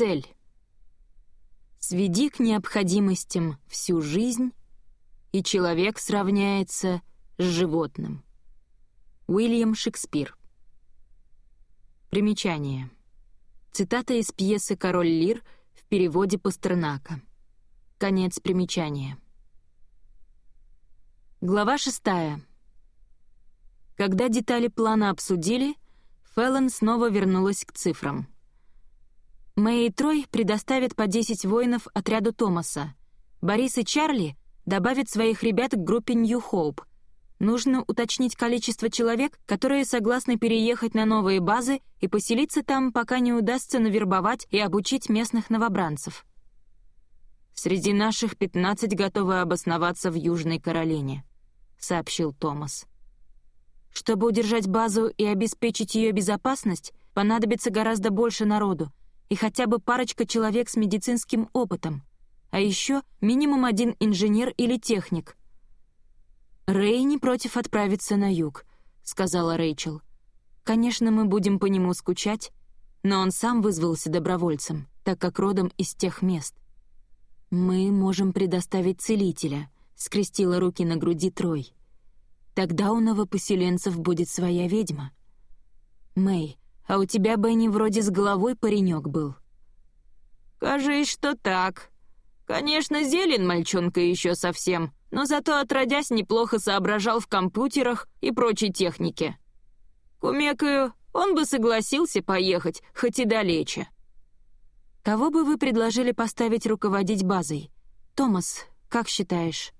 Цель. Сведи к необходимостям всю жизнь, и человек сравняется с животным. Уильям Шекспир. Примечание. Цитата из пьесы «Король Лир» в переводе Пастернака. Конец примечания. Глава шестая. Когда детали плана обсудили, Феллон снова вернулась к цифрам. Мэй и Трой предоставят по 10 воинов отряду Томаса. Борис и Чарли добавят своих ребят к группе Нью-Хоуп, Нужно уточнить количество человек, которые согласны переехать на новые базы и поселиться там, пока не удастся навербовать и обучить местных новобранцев. «Среди наших 15 готовы обосноваться в Южной Каролине», — сообщил Томас. «Чтобы удержать базу и обеспечить ее безопасность, понадобится гораздо больше народу и хотя бы парочка человек с медицинским опытом, а еще минимум один инженер или техник — «Рэй не против отправиться на юг», — сказала Рэйчел. «Конечно, мы будем по нему скучать, но он сам вызвался добровольцем, так как родом из тех мест». «Мы можем предоставить целителя», — скрестила руки на груди Трой. «Тогда у новопоселенцев будет своя ведьма». «Мэй, а у тебя, Бенни, вроде с головой паренек был». «Кажись, что так. Конечно, зелен мальчонка еще совсем, но зато отродясь неплохо соображал в компьютерах и прочей технике. Кумекаю, он бы согласился поехать, хоть и далече. Кого бы вы предложили поставить руководить базой? Томас, как считаешь?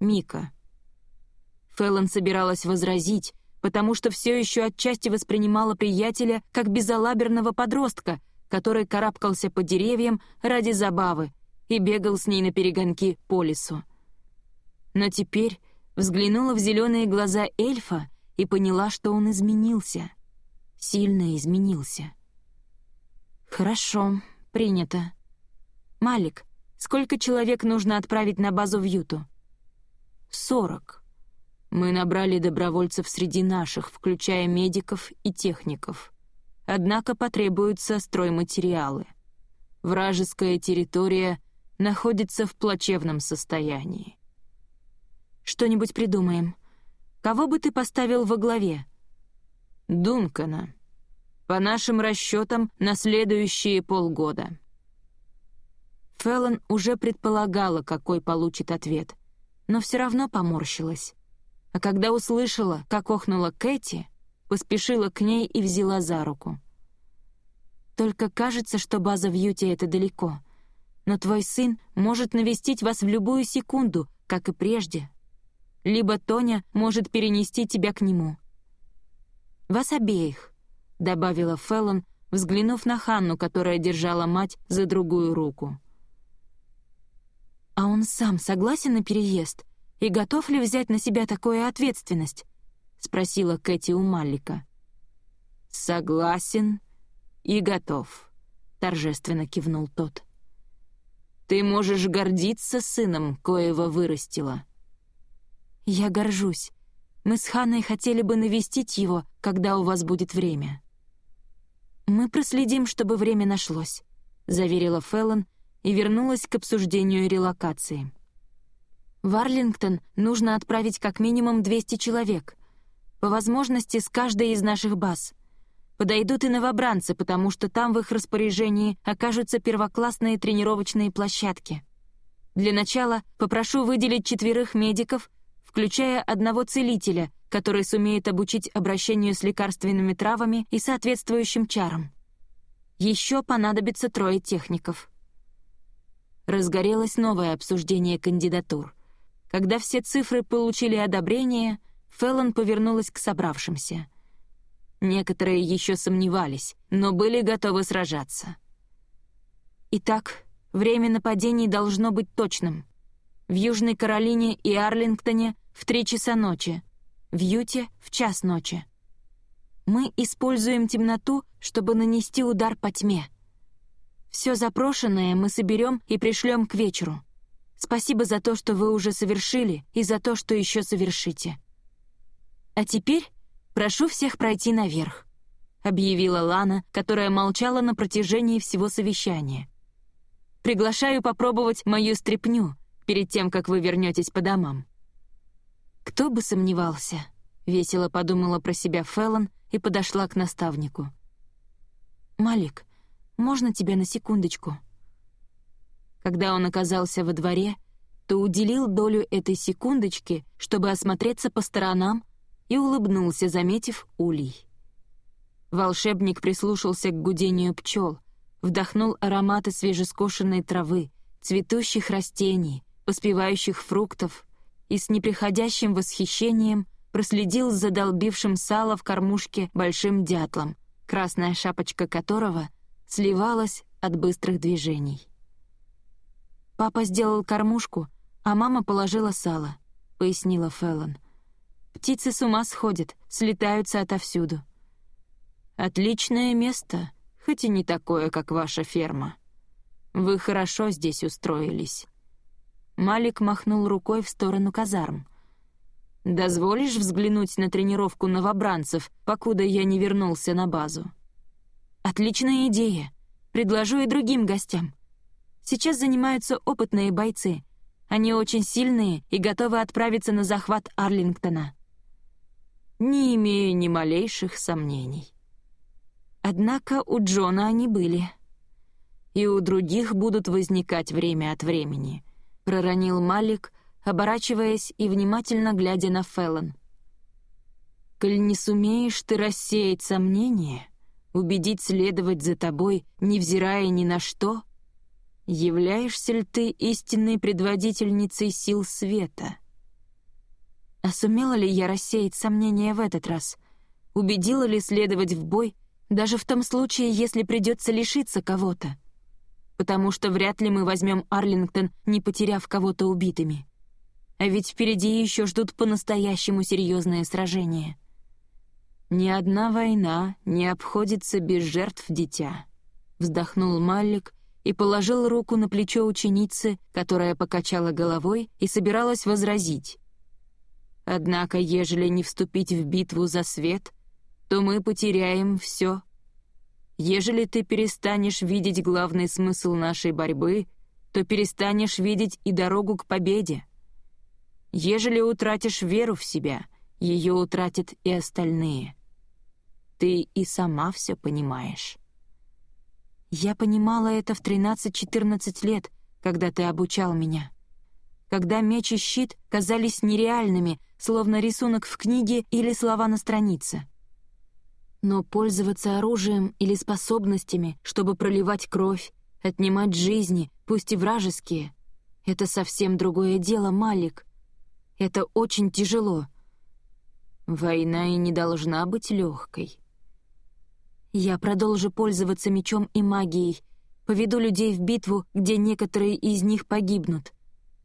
Мика. Фэллон собиралась возразить, потому что все еще отчасти воспринимала приятеля как безалаберного подростка, который карабкался по деревьям ради забавы и бегал с ней на перегонки по лесу но теперь взглянула в зеленые глаза эльфа и поняла, что он изменился. Сильно изменился. «Хорошо, принято. Малик, сколько человек нужно отправить на базу в Юту?» «Сорок. Мы набрали добровольцев среди наших, включая медиков и техников. Однако потребуются стройматериалы. Вражеская территория находится в плачевном состоянии. Что-нибудь придумаем. Кого бы ты поставил во главе?» «Дункана. По нашим расчетам, на следующие полгода». Феллон уже предполагала, какой получит ответ, но все равно поморщилась. А когда услышала, как охнула Кэти, поспешила к ней и взяла за руку. «Только кажется, что база в Юте — это далеко. Но твой сын может навестить вас в любую секунду, как и прежде, либо Тоня может перенести тебя к нему. «Вас обеих», — добавила Феллон, взглянув на Ханну, которая держала мать за другую руку. «А он сам согласен на переезд и готов ли взять на себя такую ответственность?» — спросила Кэти у Маллика. «Согласен и готов», — торжественно кивнул тот. «Ты можешь гордиться сыном, коего вырастила». «Я горжусь. Мы с Ханной хотели бы навестить его, когда у вас будет время». «Мы проследим, чтобы время нашлось», — заверила Феллон и вернулась к обсуждению релокации. В Арлингтон нужно отправить как минимум 200 человек. По возможности, с каждой из наших баз. Подойдут и новобранцы, потому что там в их распоряжении окажутся первоклассные тренировочные площадки. Для начала попрошу выделить четверых медиков включая одного целителя, который сумеет обучить обращению с лекарственными травами и соответствующим чарам. Еще понадобится трое техников. Разгорелось новое обсуждение кандидатур. Когда все цифры получили одобрение, Феллон повернулась к собравшимся. Некоторые еще сомневались, но были готовы сражаться. Итак, время нападений должно быть точным — в Южной Каролине и Арлингтоне в три часа ночи, в Юте в час ночи. Мы используем темноту, чтобы нанести удар по тьме. Все запрошенное мы соберем и пришлем к вечеру. Спасибо за то, что вы уже совершили, и за то, что еще совершите. А теперь прошу всех пройти наверх. — объявила Лана, которая молчала на протяжении всего совещания. «Приглашаю попробовать мою стряпню перед тем, как вы вернетесь по домам». «Кто бы сомневался», — весело подумала про себя Феллон и подошла к наставнику. «Малик, можно тебя на секундочку?» Когда он оказался во дворе, то уделил долю этой секундочки, чтобы осмотреться по сторонам, и улыбнулся, заметив улей. Волшебник прислушался к гудению пчел, вдохнул ароматы свежескошенной травы, цветущих растений, поспевающих фруктов и с неприходящим восхищением проследил за долбившим сало в кормушке большим дятлом, красная шапочка которого сливалась от быстрых движений. «Папа сделал кормушку, а мама положила сало», — пояснила Феллон. «Птицы с ума сходят, слетаются отовсюду». Отличное место, хоть и не такое, как ваша ферма. Вы хорошо здесь устроились». Малик махнул рукой в сторону казарм. «Дозволишь взглянуть на тренировку новобранцев, покуда я не вернулся на базу?» «Отличная идея. Предложу и другим гостям. Сейчас занимаются опытные бойцы. Они очень сильные и готовы отправиться на захват Арлингтона». «Не имею ни малейших сомнений». Однако у Джона они были. «И у других будут возникать время от времени», — проронил Малик, оборачиваясь и внимательно глядя на Феллон. «Коль не сумеешь ты рассеять сомнения, убедить следовать за тобой, невзирая ни на что, являешься ли ты истинной предводительницей сил света?» А сумела ли я рассеять сомнения в этот раз? Убедила ли следовать в бой даже в том случае, если придется лишиться кого-то. Потому что вряд ли мы возьмем Арлингтон, не потеряв кого-то убитыми. А ведь впереди еще ждут по-настоящему серьезные сражения. «Ни одна война не обходится без жертв дитя», — вздохнул Маллик и положил руку на плечо ученицы, которая покачала головой и собиралась возразить. «Однако, ежели не вступить в битву за свет, то мы потеряем все. Ежели ты перестанешь видеть главный смысл нашей борьбы, то перестанешь видеть и дорогу к победе. Ежели утратишь веру в себя, ее утратят и остальные. Ты и сама все понимаешь. Я понимала это в 13-14 лет, когда ты обучал меня. Когда меч и щит казались нереальными, словно рисунок в книге или слова на странице. Но пользоваться оружием или способностями, чтобы проливать кровь, отнимать жизни, пусть и вражеские, это совсем другое дело, Малик. Это очень тяжело. Война и не должна быть легкой. Я продолжу пользоваться мечом и магией, поведу людей в битву, где некоторые из них погибнут.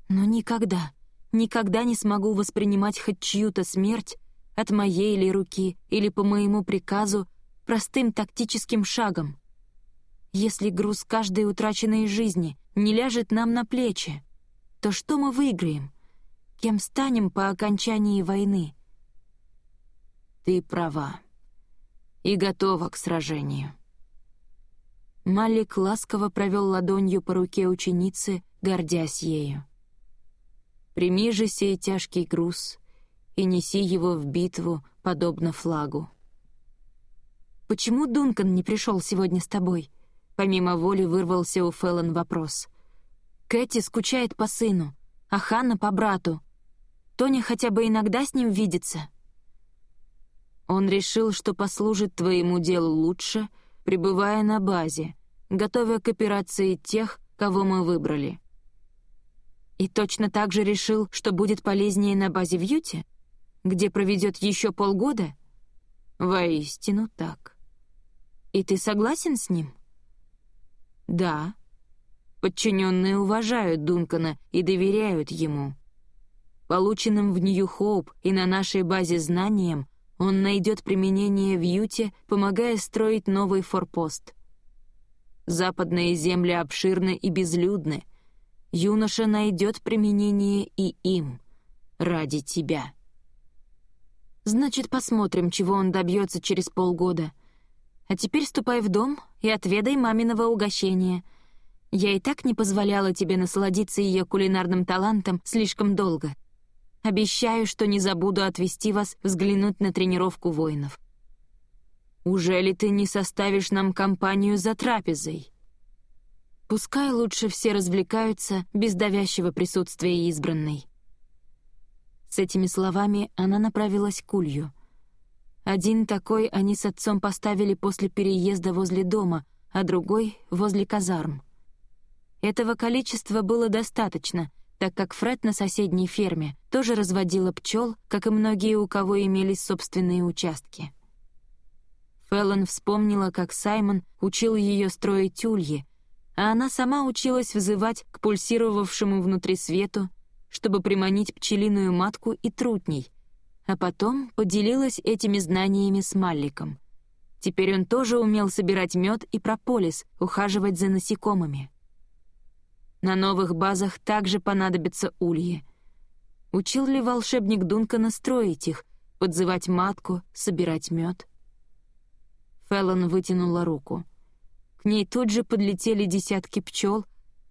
Но никогда, никогда не смогу воспринимать хоть чью-то смерть от моей ли руки или по моему приказу, простым тактическим шагом. Если груз каждой утраченной жизни не ляжет нам на плечи, то что мы выиграем? Кем станем по окончании войны? Ты права. И готова к сражению. Малик ласково провел ладонью по руке ученицы, гордясь ею. «Прими же сей тяжкий груз и неси его в битву, подобно флагу. «Почему Дункан не пришел сегодня с тобой?» Помимо воли вырвался у Феллон вопрос. «Кэти скучает по сыну, а Ханна — по брату. Тоня хотя бы иногда с ним видится». Он решил, что послужит твоему делу лучше, пребывая на базе, готовя к операции тех, кого мы выбрали. И точно так же решил, что будет полезнее на базе в Юте? где проведет еще полгода? Воистину так. И ты согласен с ним? Да. Подчиненные уважают Дункана и доверяют ему. Полученным в Нью-Хоуп и на нашей базе знаниям он найдет применение в Юте, помогая строить новый форпост. Западные земли обширны и безлюдны. Юноша найдет применение и им, ради тебя. Значит, посмотрим, чего он добьется через полгода. А теперь ступай в дом и отведай маминого угощения. Я и так не позволяла тебе насладиться ее кулинарным талантом слишком долго. Обещаю, что не забуду отвезти вас взглянуть на тренировку воинов. Уже ли ты не составишь нам компанию за трапезой? Пускай лучше все развлекаются без давящего присутствия избранной. С этими словами она направилась к улью. Один такой они с отцом поставили после переезда возле дома, а другой — возле казарм. Этого количества было достаточно, так как Фред на соседней ферме тоже разводила пчел, как и многие, у кого имелись собственные участки. Феллон вспомнила, как Саймон учил ее строить ульи, а она сама училась вызывать к пульсировавшему внутри свету, чтобы приманить пчелиную матку и трутней, а потом поделилась этими знаниями с Малликом. Теперь он тоже умел собирать мед и прополис, ухаживать за насекомыми. На новых базах также понадобятся ульи. Учил ли волшебник Дункана строить их, подзывать матку, собирать мед? Феллон вытянула руку — к ней тут же подлетели десятки пчел,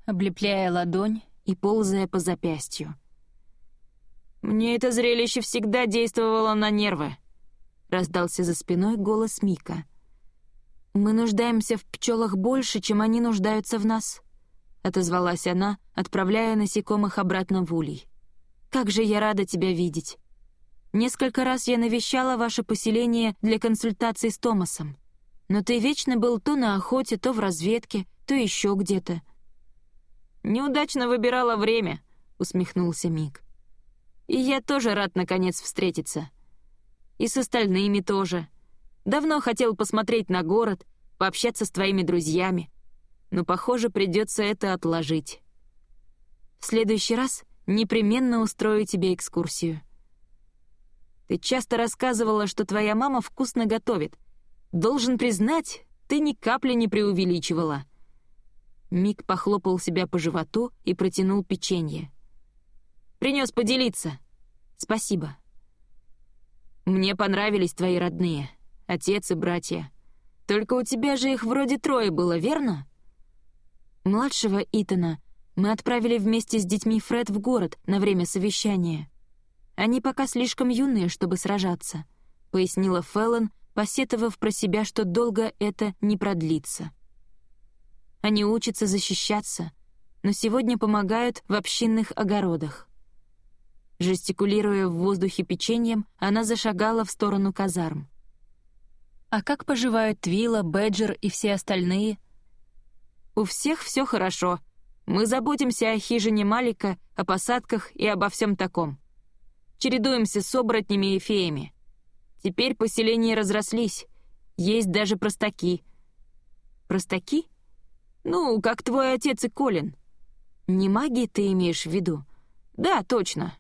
облепляя ладонь и ползая по запястью. «Мне это зрелище всегда действовало на нервы», — раздался за спиной голос Мика. «Мы нуждаемся в пчелах больше, чем они нуждаются в нас», — отозвалась она, отправляя насекомых обратно в улей. «Как же я рада тебя видеть! Несколько раз я навещала ваше поселение для консультаций с Томасом но ты вечно был то на охоте, то в разведке, то еще где-то». «Неудачно выбирала время», — усмехнулся Мик. «И я тоже рад, наконец, встретиться. И с остальными тоже. Давно хотел посмотреть на город, пообщаться с твоими друзьями, но, похоже, придется это отложить. В следующий раз непременно устрою тебе экскурсию». «Ты часто рассказывала, что твоя мама вкусно готовит», Должен признать, ты ни капли не преувеличивала». Мик похлопал себя по животу и протянул печенье. «Принес поделиться. Спасибо». «Мне понравились твои родные, отец и братья. Только у тебя же их вроде трое было, верно?» Младшего Итана мы отправили вместе с детьми Фред в город на время совещания. Они пока слишком юные, чтобы сражаться, — пояснила Феллон, посетовав про себя, что долго это не продлится. Они учатся защищаться, но сегодня помогают в общинных огородах. Жестикулируя в воздухе печеньем, она зашагала в сторону казарм. «А как поживают Твила, Бэджер и все остальные?» «У всех все хорошо. Мы заботимся о хижине Малика, о посадках и обо всем таком. Чередуемся с оборотнями и феями. Теперь поселения разрослись. Есть даже простаки. Простаки? Ну, как твой отец и Колин. Не маги ты имеешь в виду? Да, точно.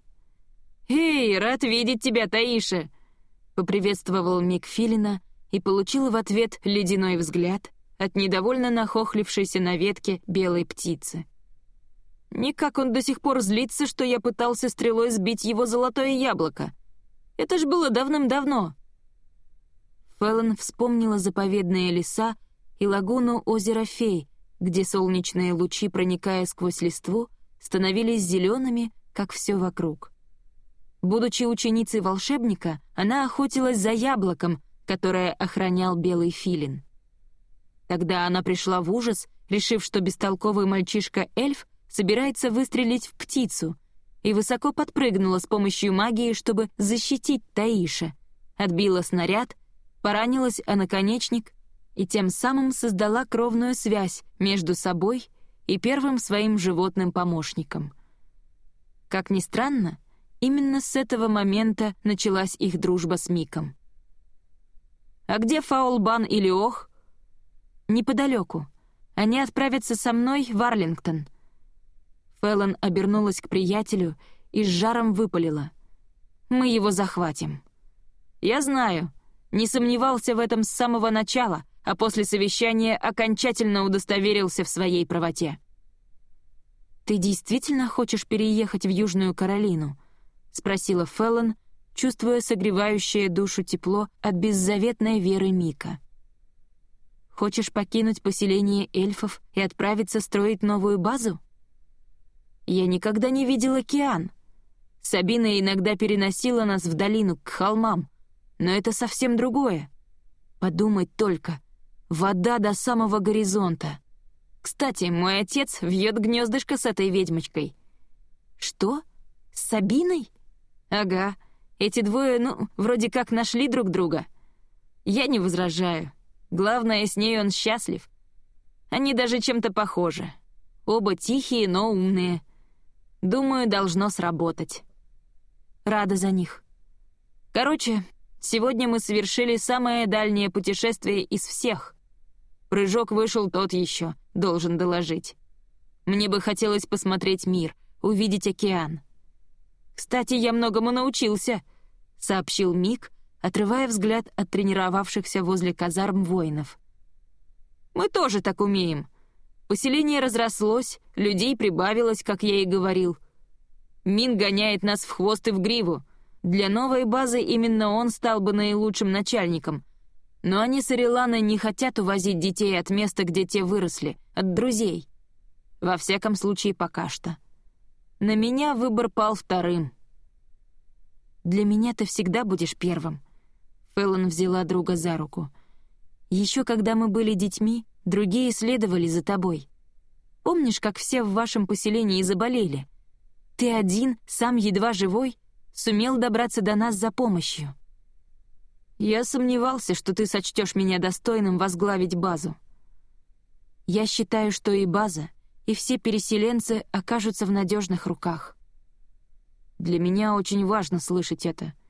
«Эй, рад видеть тебя, Таиша!» — поприветствовал Мик Филина и получил в ответ ледяной взгляд от недовольно нахохлившейся на ветке белой птицы. Никак он до сих пор злится, что я пытался стрелой сбить его золотое яблоко. Это ж было давным-давно». Феллон вспомнила заповедные леса и лагуну озера Фей, где солнечные лучи, проникая сквозь листву, становились зелеными, как все вокруг. Будучи ученицей волшебника, она охотилась за яблоком, которое охранял белый филин. Тогда она пришла в ужас, решив, что бестолковый мальчишка-эльф собирается выстрелить в птицу, и высоко подпрыгнула с помощью магии, чтобы защитить Таиша. Отбила снаряд, поранилась о наконечник и тем самым создала кровную связь между собой и первым своим животным помощником. Как ни странно, именно с этого момента началась их дружба с Миком. «А где Фаулбан или Ох?» «Неподалеку. Они отправятся со мной в Арлингтон», Фэллон обернулась к приятелю и с жаром выпалила. «Мы его захватим». «Я знаю. Не сомневался в этом с самого начала, а после совещания окончательно удостоверился в своей правоте». «Ты действительно хочешь переехать в Южную Каролину?» — спросила Фэллон, чувствуя согревающее душу тепло от беззаветной веры Мика. Хочешь покинуть поселение эльфов и отправиться строить новую базу? Я никогда не видел океан. Сабина иногда переносила нас в долину, к холмам. Но это совсем другое. Подумать только. Вода до самого горизонта. Кстати, мой отец вьет гнездышко с этой ведьмочкой. Что? С Сабиной? Ага. Эти двое, ну, вроде как нашли друг друга. Я не возражаю. Главное, с ней он счастлив. Они даже чем-то похожи. Оба тихие, но умные. Думаю, должно сработать. Рада за них. Короче, сегодня мы совершили самое дальнее путешествие из всех. Прыжок вышел тот еще, должен доложить. Мне бы хотелось посмотреть мир, увидеть океан. «Кстати, я многому научился», — сообщил Мик, отрывая взгляд от тренировавшихся возле казарм воинов. «Мы тоже так умеем. Поселение разрослось, людей прибавилось, как я и говорил. Мин гоняет нас в хвост и в гриву. Для новой базы именно он стал бы наилучшим начальником. Но они с Ариланой не хотят увозить детей от места, где те выросли, от друзей. Во всяком случае, пока что. На меня выбор пал вторым. Для меня ты всегда будешь первым. Фэллон взяла друга за руку. «Еще когда мы были детьми, другие следовали за тобой. Помнишь, как все в вашем поселении заболели? Ты один, сам едва живой, сумел добраться до нас за помощью». «Я сомневался, что ты сочтешь меня достойным возглавить базу. Я считаю, что и база, и все переселенцы окажутся в надежных руках. Для меня очень важно слышать это —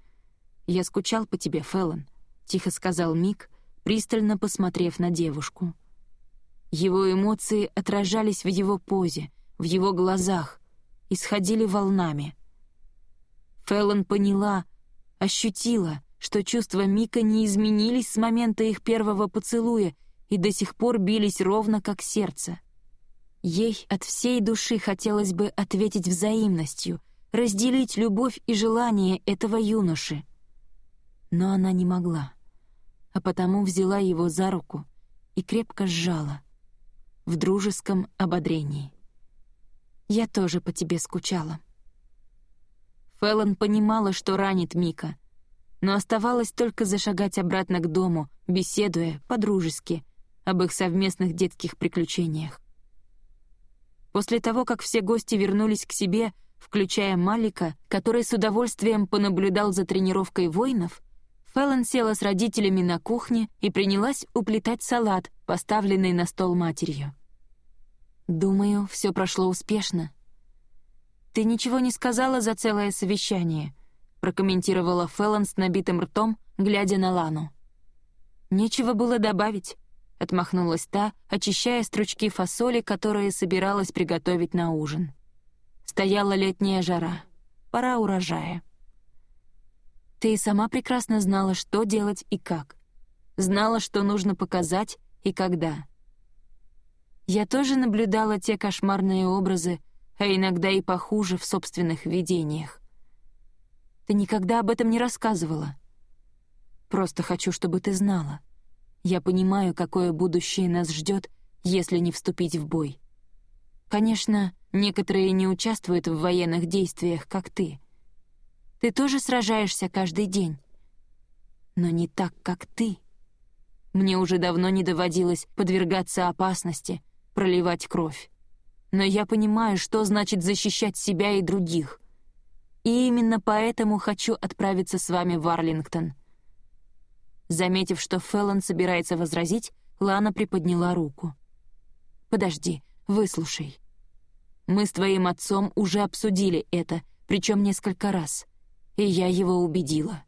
«Я скучал по тебе, Фэллон», — тихо сказал Мик, пристально посмотрев на девушку. Его эмоции отражались в его позе, в его глазах, исходили волнами. Фэллон поняла, ощутила, что чувства Мика не изменились с момента их первого поцелуя и до сих пор бились ровно как сердце. Ей от всей души хотелось бы ответить взаимностью, разделить любовь и желание этого юноши — но она не могла, а потому взяла его за руку и крепко сжала в дружеском ободрении. «Я тоже по тебе скучала». Фэллон понимала, что ранит Мика, но оставалось только зашагать обратно к дому, беседуя по-дружески об их совместных детских приключениях. После того, как все гости вернулись к себе, включая Малика, который с удовольствием понаблюдал за тренировкой воинов, Фэллон села с родителями на кухне и принялась уплетать салат, поставленный на стол матерью. «Думаю, все прошло успешно». «Ты ничего не сказала за целое совещание», — прокомментировала Фэллон с набитым ртом, глядя на Лану. «Нечего было добавить», — отмахнулась та, очищая стручки фасоли, которые собиралась приготовить на ужин. Стояла летняя жара. Пора урожая. Ты и сама прекрасно знала, что делать и как. Знала, что нужно показать и когда. Я тоже наблюдала те кошмарные образы, а иногда и похуже в собственных видениях. Ты никогда об этом не рассказывала. Просто хочу, чтобы ты знала. Я понимаю, какое будущее нас ждет, если не вступить в бой. Конечно, некоторые не участвуют в военных действиях, как ты — ты тоже сражаешься каждый день. Но не так, как ты. Мне уже давно не доводилось подвергаться опасности, проливать кровь. Но я понимаю, что значит защищать себя и других. И именно поэтому хочу отправиться с вами в Арлингтон. Заметив, что Феллон собирается возразить, Лана приподняла руку. «Подожди, выслушай. Мы с твоим отцом уже обсудили это, причем несколько раз и я его убедила.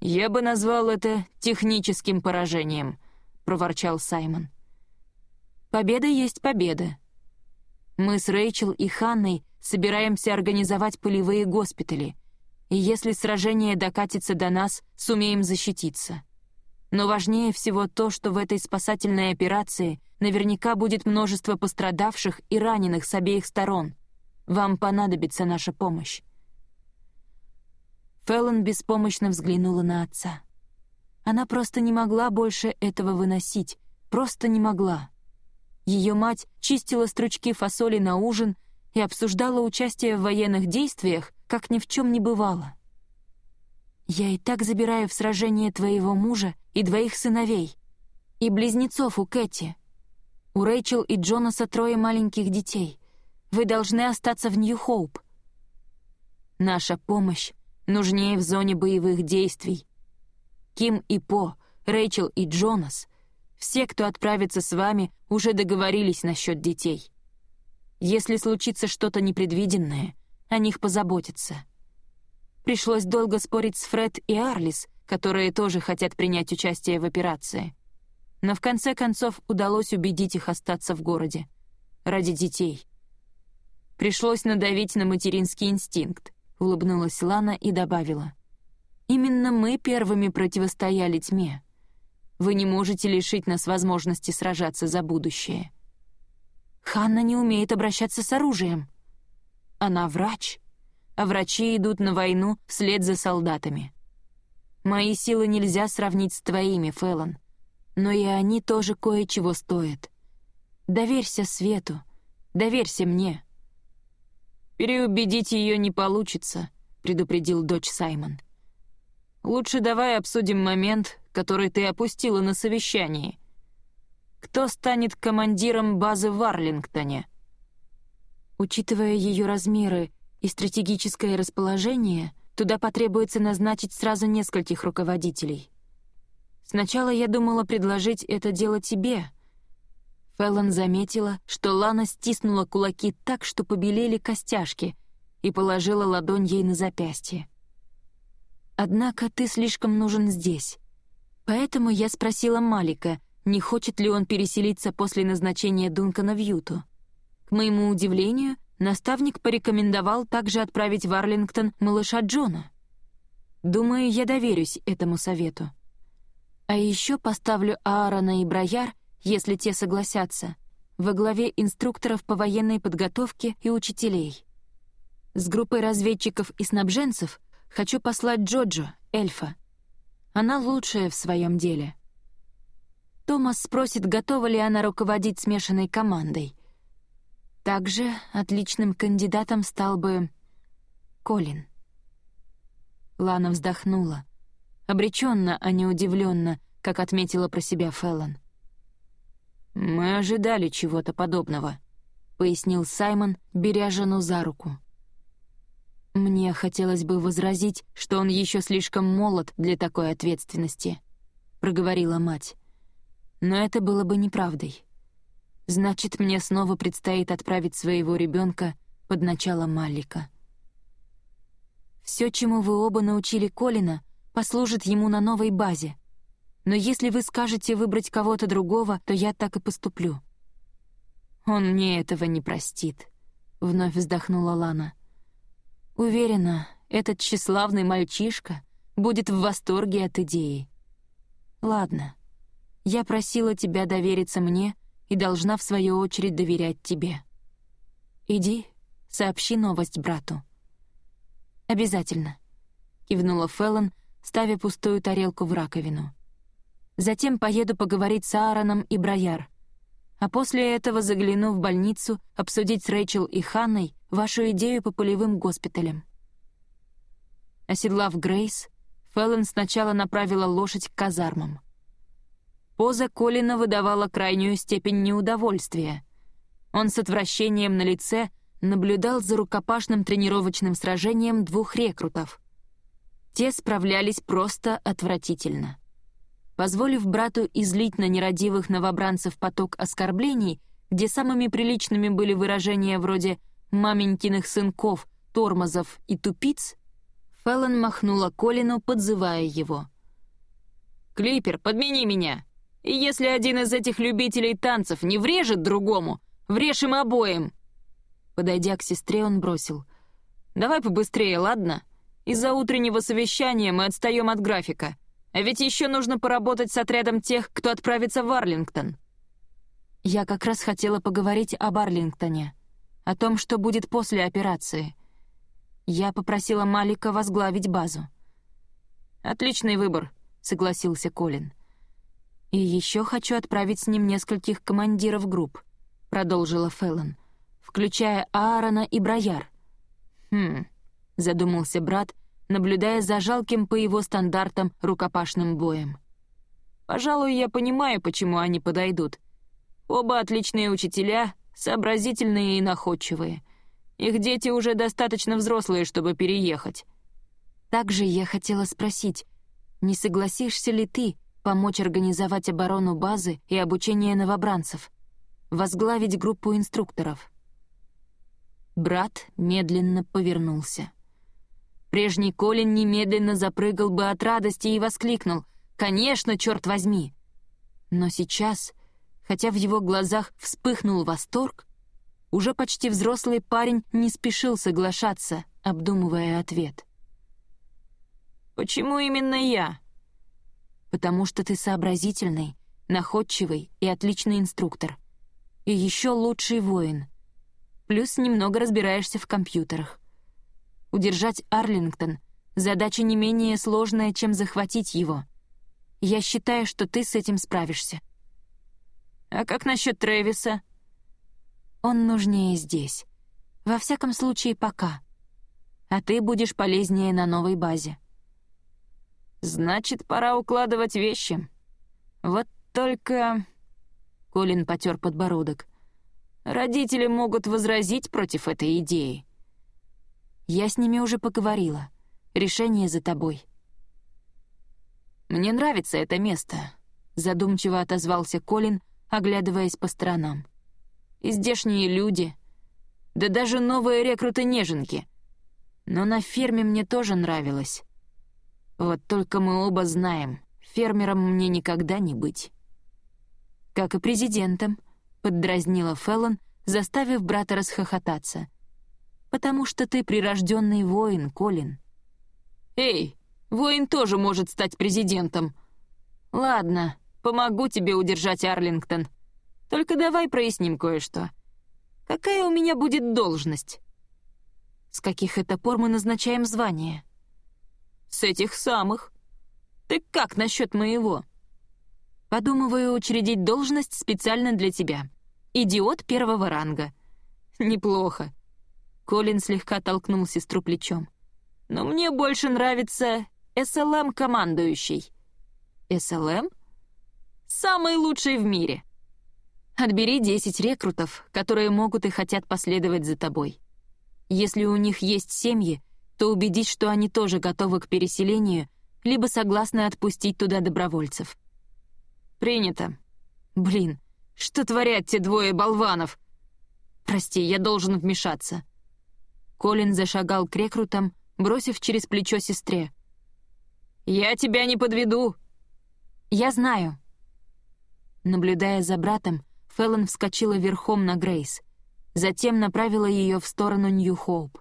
«Я бы назвал это техническим поражением», — проворчал Саймон. «Победа есть победа. Мы с Рэйчел и Ханной собираемся организовать полевые госпитали, и если сражение докатится до нас, сумеем защититься. Но важнее всего то, что в этой спасательной операции наверняка будет множество пострадавших и раненых с обеих сторон. Вам понадобится наша помощь. Феллон беспомощно взглянула на отца. Она просто не могла больше этого выносить, просто не могла. Ее мать чистила стручки фасоли на ужин и обсуждала участие в военных действиях, как ни в чем не бывало. «Я и так забираю в сражение твоего мужа и двоих сыновей, и близнецов у Кэти. У Рэйчел и Джонаса трое маленьких детей. Вы должны остаться в Нью-Хоуп. Наша помощь нужнее в зоне боевых действий. Ким и По, Рэйчел и Джонас все, кто отправится с вами, уже договорились насчет детей. Если случится что-то непредвиденное, о них позаботятся. Пришлось долго спорить с Фред и Арлис, которые тоже хотят принять участие в операции. Но в конце концов удалось убедить их остаться в городе. Ради детей. Пришлось надавить на материнский инстинкт, улыбнулась Лана и добавила. Именно мы первыми противостояли тьме. Вы не можете лишить нас возможности сражаться за будущее. Ханна не умеет обращаться с оружием. Она врач, а врачи идут на войну вслед за солдатами. Мои силы нельзя сравнить с твоими, Фэллон, но и они тоже кое-чего стоят. Доверься Свету, доверься мне. «Переубедить ее не получится», — предупредил дочь Саймон. «Лучше давай обсудим момент, который ты опустила на совещании. Кто станет командиром базы в Арлингтоне?» Учитывая ее размеры и стратегическое расположение, туда потребуется назначить сразу нескольких руководителей. Сначала я думала предложить это дело тебе. Феллон заметила, что Лана стиснула кулаки так, что побелели костяшки, и положила ладонь ей на запястье. «Однако ты слишком нужен здесь. Поэтому я спросила Малика, не хочет ли он переселиться после назначения Дункана в Юту. К моему удивлению, наставник порекомендовал также отправить в Арлингтон малыша Джона. Думаю, я доверюсь этому совету. А еще поставлю Аарона и Брояр, если те согласятся, во главе инструкторов по военной подготовке и учителей. С группой разведчиков и снабженцев хочу послать Джоджо, эльфа. Она лучшая в своем деле. Томас спросит, готова ли она руководить смешанной командой. Также отличным кандидатом стал бы Колин. Лана вздохнула. Обреченно, а не удивленно, как отметила про себя Феллон. «Мы ожидали чего-то подобного», — пояснил Саймон, беря жену за руку. Мне хотелось бы возразить, что он еще слишком молод для такой ответственности, проговорила мать. Но это было бы неправдой. Значит, мне снова предстоит отправить своего ребенка под начало Маллика. Все, чему вы оба научили Колина, послужит ему на новой базе. Но если вы скажете выбрать кого-то другого, то я так и поступлю. Он мне этого не простит, вновь вздохнула Лана. Уверена, этот тщеславный мальчишка будет в восторге от идеи. Ладно, я просила тебя довериться мне и должна, в свою очередь, доверять тебе. Иди, сообщи новость брату. Обязательно, кивнула Феллон, ставя пустую тарелку в раковину. Затем поеду поговорить с Аароном и Брояр, а после этого загляну в больницу обсудить с Рэйчел и Ханной вашу идею по полевым госпиталям». Оседлав Грейс, Феллон сначала направила лошадь к казармам. Поза Колина выдавала крайнюю степень неудовольствия. Он с отвращением на лице наблюдал за рукопашным тренировочным сражением двух рекрутов. Те справлялись просто отвратительно. Позволив брату излить на нерадивых новобранцев поток оскорблений, где самыми приличными были выражения вроде маменькиных сынков, тормозов и тупиц, Феллон махнула Колину, подзывая его. «Клипер, подмени меня! И если один из этих любителей танцев не врежет другому, врежь им обоим!» Подойдя к сестре, он бросил. «Давай побыстрее, ладно? Из-за утреннего совещания мы отстаем от графика. А ведь еще нужно поработать с отрядом тех, кто отправится в Арлингтон». Я как раз хотела поговорить об Арлингтоне о том, что будет после операции. Я попросила Малика возглавить базу. «Отличный выбор. — согласился Колин. «И еще хочу отправить с ним нескольких командиров групп», — продолжила Феллон, «включая Аарона и Брояр». «Хм», — задумался брат, наблюдая за жалким по его стандартам рукопашным боем. «Пожалуй, я понимаю, почему они подойдут. Оба отличные учителя, сообразительные и находчивые. Их дети уже достаточно взрослые, чтобы переехать». Также я хотела спросить, не согласишься ли ты помочь организовать оборону базы и обучение новобранцев, возглавить группу инструкторов? Брат медленно повернулся. Прежний Колин немедленно запрыгал бы от радости и воскликнул «Конечно, черт возьми!» Но сейчас, хотя в его глазах вспыхнул восторг, уже почти взрослый парень не спешил соглашаться, обдумывая ответ. «Почему именно я?» «Потому что ты сообразительный, находчивый и отличный инструктор. И еще лучший воин. Плюс немного разбираешься в компьютерах. Удержать Арлингтон — задача не менее сложная, чем захватить его. Я считаю, что ты с этим справишься. А как насчет Трэвиса? Он нужнее здесь. Во всяком случае, пока. А ты будешь полезнее на новой базе. Значит, пора укладывать вещи. Вот только... Колин потер подбородок. Родители могут возразить против этой идеи. Я с ними уже поговорила. Решение за тобой». «Мне нравится это место», — задумчиво отозвался Колин, оглядываясь по сторонам. «И здешние люди, да даже новые рекруты-неженки. Но на ферме мне тоже нравилось. Вот только мы оба знаем, фермером мне никогда не быть». «Как и президентом», — поддразнила Феллон, заставив брата расхохотаться — потому что ты прирожденный воин, Колин». «Эй, воин тоже может стать президентом». «Ладно, помогу тебе удержать Арлингтон. Только давай проясним кое-что. Какая у меня будет должность?» «С каких это пор мы назначаем звание?» «С этих самых. Ты как насчет моего?» «Подумываю учредить должность специально для тебя. Идиот первого ранга». «Неплохо. Колин слегка толкнул сестру плечом. «Но мне больше нравится СЛМ-командующий». «СЛМ?» «Самый лучший в мире». «Отбери 10 рекрутов, которые могут и хотят последовать за тобой. Если у них есть семьи, то убедись, что они тоже готовы к переселению, либо согласны отпустить туда добровольцев». «Принято». «Блин, что творят те двое болванов?» «Прости, я должен вмешаться». Колин зашагал к рекрутам, бросив через плечо сестре. «Я тебя не подведу!» «Я знаю!» Наблюдая за братом, Феллон вскочила верхом на Грейс, затем направила ее в сторону Нью-Хоуп.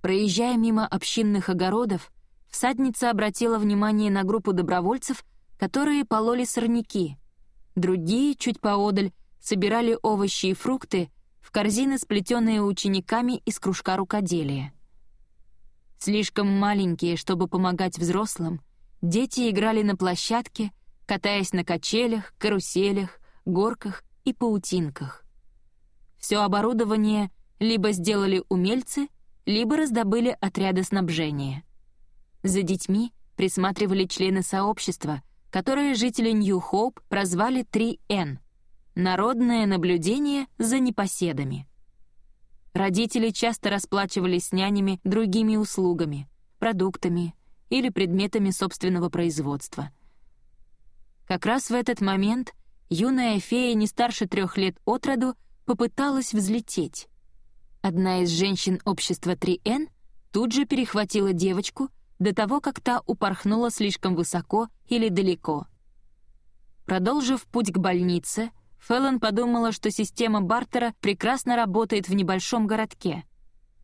Проезжая мимо общинных огородов, всадница обратила внимание на группу добровольцев, которые пололи сорняки. Другие, чуть поодаль, собирали овощи и фрукты, в корзины, сплетенные учениками из кружка рукоделия. Слишком маленькие, чтобы помогать взрослым, дети играли на площадке, катаясь на качелях, каруселях, горках и паутинках. Все оборудование либо сделали умельцы, либо раздобыли отряды снабжения. За детьми присматривали члены сообщества, которые жители Нью-Хоуп прозвали 3Н — Народное наблюдение за непоседами. Родители часто расплачивались с нянями другими услугами, продуктами или предметами собственного производства. Как раз в этот момент юная фея не старше трех лет от роду попыталась взлететь. Одна из женщин общества 3Н тут же перехватила девочку до того, как та упорхнула слишком высоко или далеко. Продолжив путь к больнице, Феллон подумала, что система бартера прекрасно работает в небольшом городке.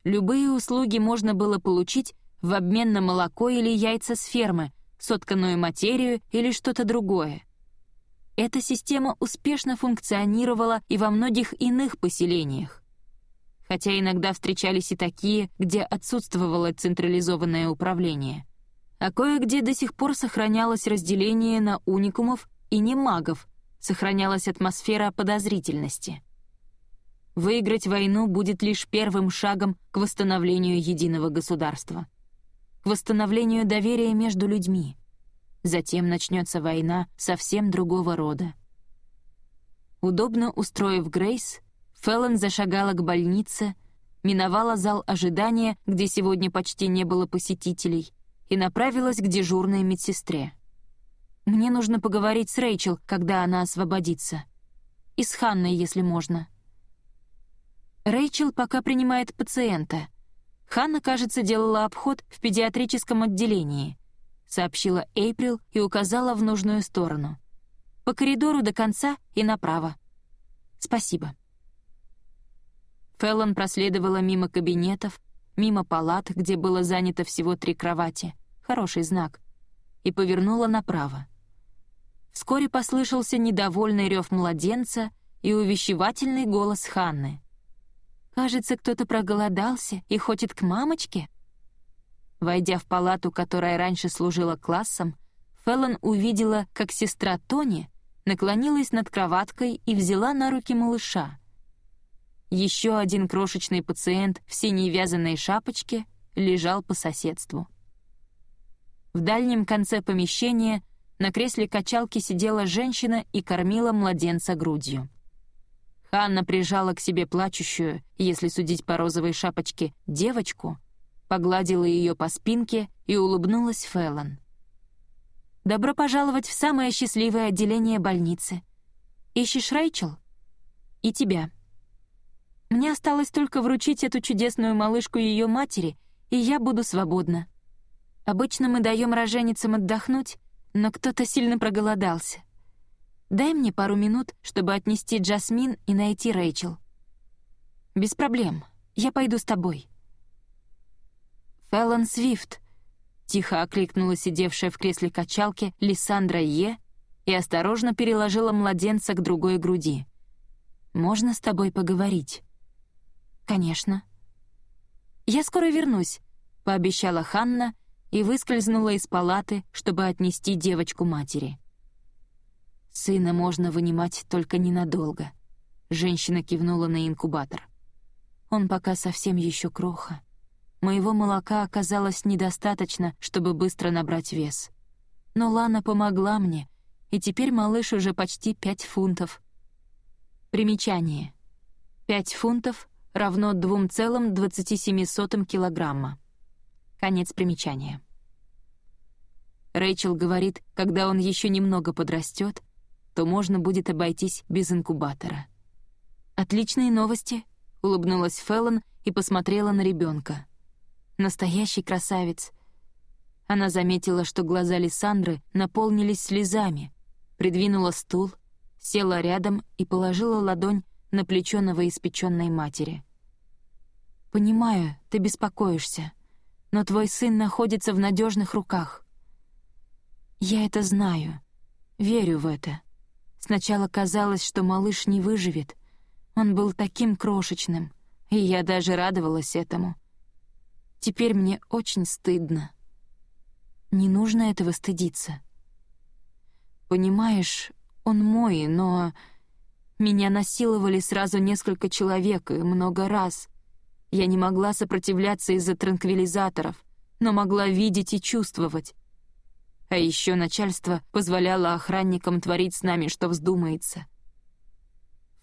Любые услуги можно было получить в обмен на молоко или яйца с фермы, сотканную материю или что-то другое. Эта система успешно функционировала и во многих иных поселениях. Хотя иногда встречались и такие, где отсутствовало централизованное управление. а кое-где до сих пор сохранялось разделение на уникумов и немагов, сохранялась атмосфера подозрительности. Выиграть войну будет лишь первым шагом к восстановлению единого государства, к восстановлению доверия между людьми. Затем начнется война совсем другого рода. Удобно устроив Грейс, Феллон зашагала к больнице, миновала зал ожидания, где сегодня почти не было посетителей, и направилась к дежурной медсестре. Мне нужно поговорить с Рэйчел, когда она освободится. И с Ханной, если можно. Рэйчел пока принимает пациента. Ханна, кажется, делала обход в педиатрическом отделении, сообщила Эйприл и указала в нужную сторону. По коридору до конца и направо. Спасибо. Феллон проследовала мимо кабинетов, мимо палат, где было занято всего три кровати, хороший знак, и повернула направо. Вскоре послышался недовольный рев младенца и увещевательный голос Ханны. «Кажется, кто-то проголодался и хочет к мамочке?» Войдя в палату, которая раньше служила классом, Феллон увидела, как сестра Тони наклонилась над кроваткой и взяла на руки малыша. Еще один крошечный пациент в синей вязаной шапочке лежал по соседству. В дальнем конце помещения на кресле качалки сидела женщина и кормила младенца грудью. Ханна прижала к себе плачущую, если судить по розовой шапочке, девочку, погладила ее по спинке и улыбнулась Фэллон. «Добро пожаловать в самое счастливое отделение больницы. Ищешь Рэйчел? И тебя. Мне осталось только вручить эту чудесную малышку ее матери, и я буду свободна. Обычно мы даем роженицам отдохнуть, но кто-то сильно проголодался. Дай мне пару минут, чтобы отнести Джасмин и найти Рэйчел. Без проблем, я пойду с тобой. Фэллон Свифт, тихо окликнула сидевшая в кресле качалки Лиссандра Е и осторожно переложила младенца к другой груди. «Можно с тобой поговорить?» «Конечно». «Я скоро вернусь», — пообещала Ханна и выскользнула из палаты, чтобы отнести девочку матери. «Сына можно вынимать только ненадолго», — женщина кивнула на инкубатор. «Он пока совсем еще кроха. Моего молока оказалось недостаточно, чтобы быстро набрать вес. Но Лана помогла мне, и теперь малыш уже почти 5 фунтов. Примечание. 5 фунтов равно 2,27 килограмма. Конец примечания. Рэйчел говорит, когда он еще немного подрастет, то можно будет обойтись без инкубатора. «Отличные новости», — улыбнулась Феллон и посмотрела на ребенка. «Настоящий красавец». Она заметила, что глаза Лиссандры наполнились слезами, придвинула стул, села рядом и положила ладонь на плечо новоиспеченной матери. «Понимаю, ты беспокоишься, но твой сын находится в надежных руках. Я это знаю. Верю в это. Сначала казалось, что малыш не выживет. Он был таким крошечным, и я даже радовалась этому. Теперь мне очень стыдно. Не нужно этого стыдиться. Понимаешь, он мой, но... Меня насиловали сразу несколько человек и много раз. Я не могла сопротивляться из-за транквилизаторов, но могла видеть и чувствовать. А еще начальство позволяло охранникам творить с нами, что вздумается.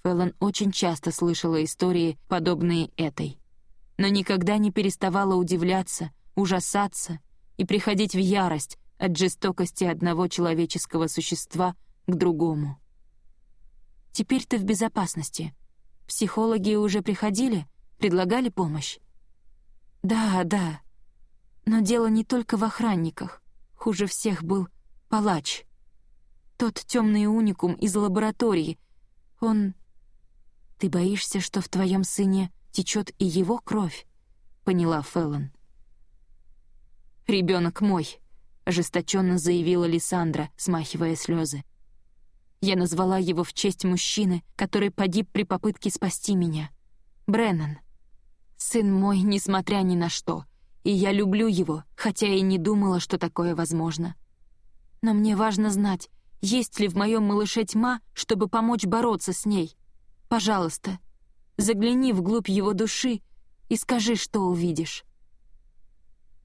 Фэллон очень часто слышала истории, подобные этой. Но никогда не переставала удивляться, ужасаться и приходить в ярость от жестокости одного человеческого существа к другому. «Теперь ты в безопасности. Психологи уже приходили, предлагали помощь?» «Да, да. Но дело не только в охранниках. Хуже всех был палач. Тот темный уникум из лаборатории. Он... Ты боишься, что в твоем сыне течет и его кровь? Поняла Феллон. Ребенок мой, ожесточенно заявила Лиссандра, смахивая слезы. Я назвала его в честь мужчины, который погиб при попытке спасти меня. Бреннан. Сын мой, несмотря ни на что, и я люблю его, хотя и не думала, что такое возможно. Но мне важно знать, есть ли в моем малыше тьма, чтобы помочь бороться с ней. Пожалуйста, загляни вглубь его души и скажи, что увидишь.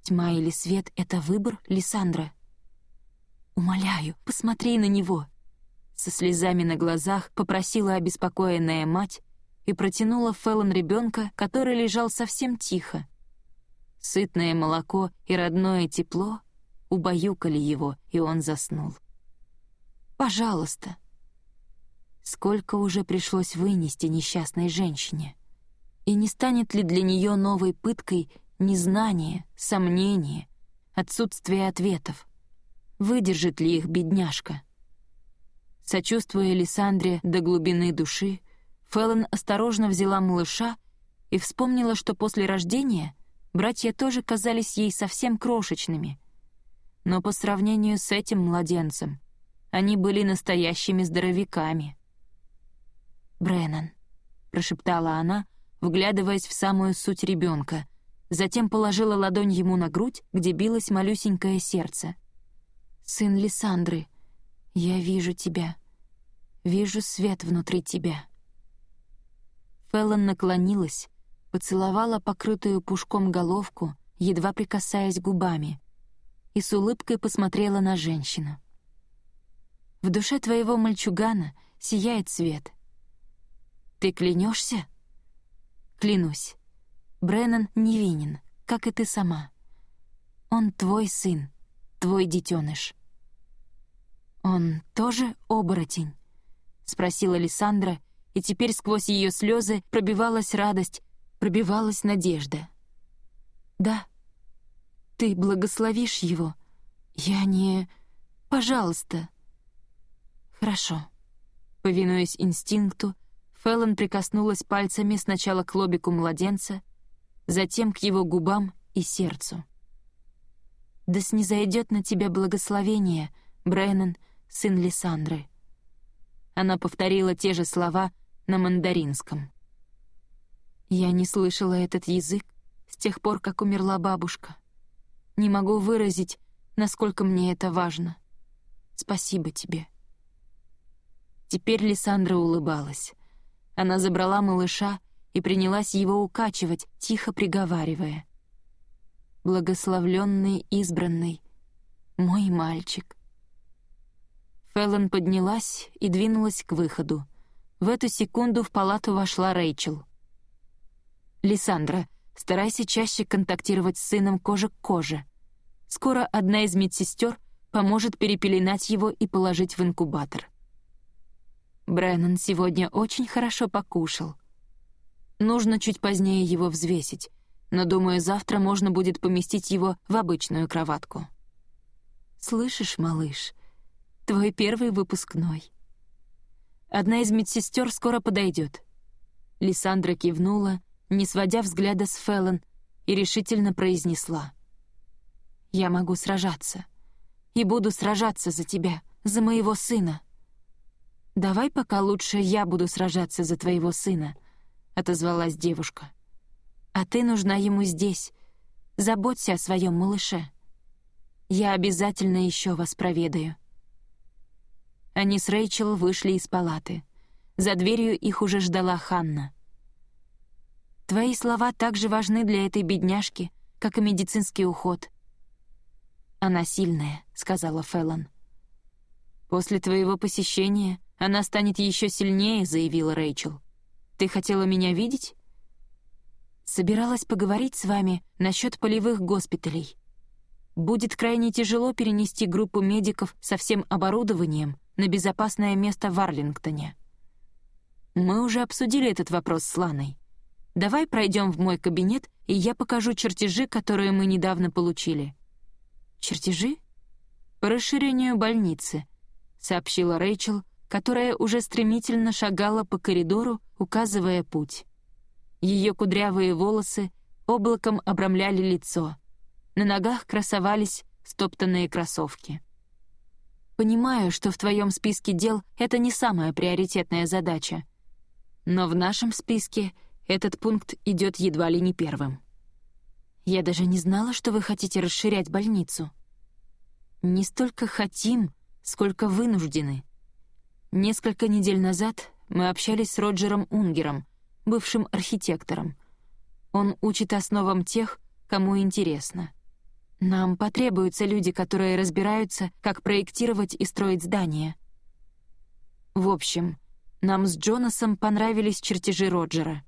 Тьма или свет — это выбор, Лиссандра? Умоляю, посмотри на него. Со слезами на глазах попросила обеспокоенная мать и протянула Феллон ребенка, который лежал совсем тихо. Сытное молоко и родное тепло убаюкали его, и он заснул. «Пожалуйста!» Сколько уже пришлось вынести несчастной женщине? И не станет ли для нее новой пыткой незнание, сомнение, отсутствие ответов? Выдержит ли их бедняжка? Сочувствуя Лиссандре до глубины души, Феллон осторожно взяла малыша и вспомнила, что после рождения братья тоже казались ей совсем крошечными. Но по сравнению с этим младенцем они были настоящими здоровяками. «Бреннан», — прошептала она, вглядываясь в самую суть ребенка, затем положила ладонь ему на грудь, где билось малюсенькое сердце. «Сын Лиссандры, я вижу тебя, вижу свет внутри тебя». Феллон наклонилась, поцеловала покрытую пушком головку, едва прикасаясь губами, и с улыбкой посмотрела на женщину. «В душе твоего мальчугана сияет свет. Ты клянешься?» «Клянусь. Бреннан невинен, как и ты сама. Он твой сын, твой детеныш». «Он тоже оборотень?» — спросила Лиссандра, и теперь сквозь ее слезы пробивалась радость, пробивалась надежда. «Да, ты благословишь его. Я не... Пожалуйста». «Хорошо». Повинуясь инстинкту, Феллон прикоснулась пальцами сначала к лобику младенца, затем к его губам и сердцу. «Да снизойдет на тебя благословение, Брэннон, сын Лиссандры». Она повторила те же слова на мандаринском. Я не слышала этот язык с тех пор, как умерла бабушка. Не могу выразить, насколько мне это важно. Спасибо тебе. Теперь Лиссандра улыбалась. Она забрала малыша и принялась его укачивать, тихо приговаривая. «Благословленный избранный, мой мальчик». Феллон поднялась и двинулась к выходу. В эту секунду в палату вошла Рэйчел. «Лиссандра, старайся чаще контактировать с сыном кожа к коже. Скоро одна из медсестер поможет перепеленать его и положить в инкубатор». Брэннон сегодня очень хорошо покушал. Нужно чуть позднее его взвесить, но, думаю, завтра можно будет поместить его в обычную кроватку. «Слышишь, малыш?» Твой первый выпускной. Одна из медсестер скоро подойдет. Лиссандра кивнула, не сводя взгляда с Феллон, и решительно произнесла. «Я могу сражаться. И буду сражаться за тебя, за моего сына». «Давай пока лучше я буду сражаться за твоего сына», — отозвалась девушка. «А ты нужна ему здесь. Заботься о своем малыше. Я обязательно еще вас проведаю». Они с Рэйчел вышли из палаты. За дверью их уже ждала Ханна. «Твои слова так же важны для этой бедняжки, как и медицинский уход». «Она сильная», — сказала Феллон. «После твоего посещения она станет еще сильнее», — заявила Рэйчел. «Ты хотела меня видеть?» «Собиралась поговорить с вами насчет полевых госпиталей. Будет крайне тяжело перенести группу медиков со всем оборудованием на безопасное место в Арлингтоне. Мы уже обсудили этот вопрос с Ланой. Давай пройдем в мой кабинет, и я покажу чертежи, которые мы недавно получили. Чертежи? По расширению больницы, сообщила Рэйчел, которая уже стремительно шагала по коридору, указывая путь. Ее кудрявые волосы облаком обрамляли лицо. На ногах красовались стоптанные кроссовки. Понимаю, что в твоем списке дел это не самая приоритетная задача. Но в нашем списке этот пункт идет едва ли не первым. Я даже не знала, что вы хотите расширять больницу. Не столько хотим, сколько вынуждены. Несколько недель назад мы общались с Роджером Унгером, бывшим архитектором. Он учит основам тех, кому интересно. Нам потребуются люди, которые разбираются, как проектировать и строить здания. В общем, нам с Джонасом понравились чертежи Роджера.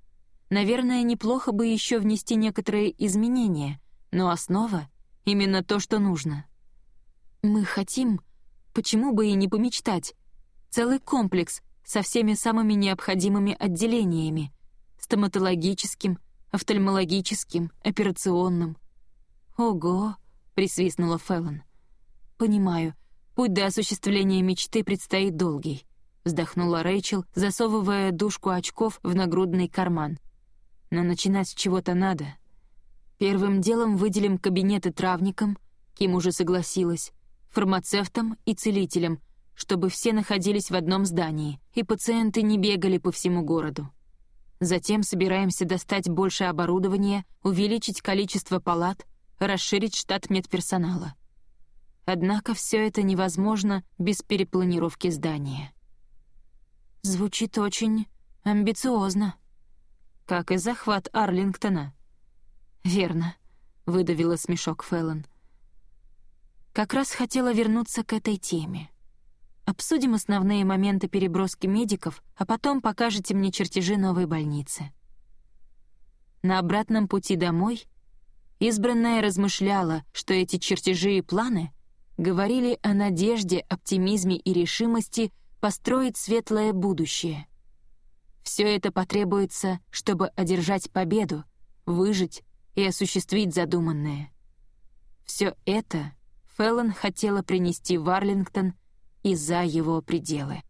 Наверное, неплохо бы еще внести некоторые изменения, но основа — именно то, что нужно. Мы хотим, почему бы и не помечтать, целый комплекс со всеми самыми необходимыми отделениями — стоматологическим, офтальмологическим, операционным. Ого, — присвистнула Феллон. «Понимаю, путь до осуществления мечты предстоит долгий», — вздохнула Рэйчел, засовывая дужку очков в нагрудный карман. «Но начинать с чего-то надо. Первым делом выделим кабинеты травникам, Ким уже согласилась, фармацевтам и целителям, чтобы все находились в одном здании, и пациенты не бегали по всему городу. Затем собираемся достать больше оборудования, увеличить количество палат, расширить штат медперсонала. Однако все это невозможно без перепланировки здания. Звучит очень амбициозно. Как и захват Арлингтона. «Верно», — выдавила смешок Феллон. «Как раз хотела вернуться к этой теме. Обсудим основные моменты переброски медиков, а потом покажете мне чертежи новой больницы». На обратном пути домой Избранная размышляла, что эти чертежи и планы говорили о надежде, оптимизме и решимости построить светлое будущее. Все это потребуется, чтобы одержать победу, выжить и осуществить задуманное. Все это Феллон хотела принести в Арлингтон и за его пределы.